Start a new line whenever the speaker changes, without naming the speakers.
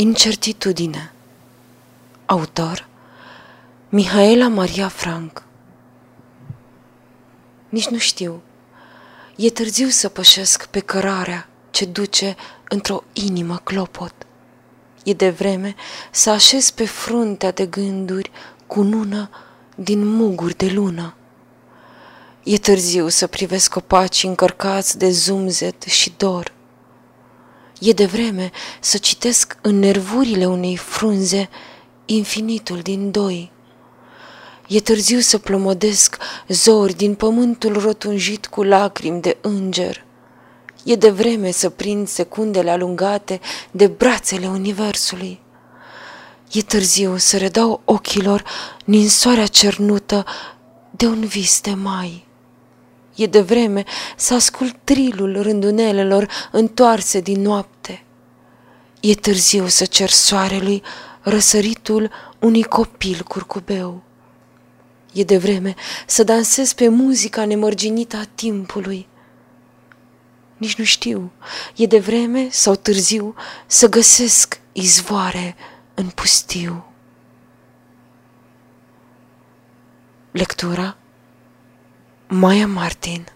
Incertitudine Autor Mihaela Maria Frank Nici nu știu. E târziu să pășesc pe cărarea ce duce într-o inimă clopot. E de vreme să așez pe fruntea de gânduri cu nună din muguri de lună. E târziu să privesc copacii încărcați de zumzet și dor. E de vreme să citesc în nervurile unei frunze infinitul din doi. E târziu să plomodesc zori din pământul rotunjit cu lacrimi de înger. E de vreme să prind secundele alungate de brațele universului. E târziu să redau ochilor ninsoarea cernută de un vis de mai. E de vreme să ascult trilul rândunelelor întoarse din noapte. E târziu să cer soarelui răsăritul unui copil curcubeu. E de vreme să dansez pe muzica nemărginită a timpului. Nici nu știu, e de vreme sau târziu să găsesc izvoare în pustiu. Lectura Maya Martin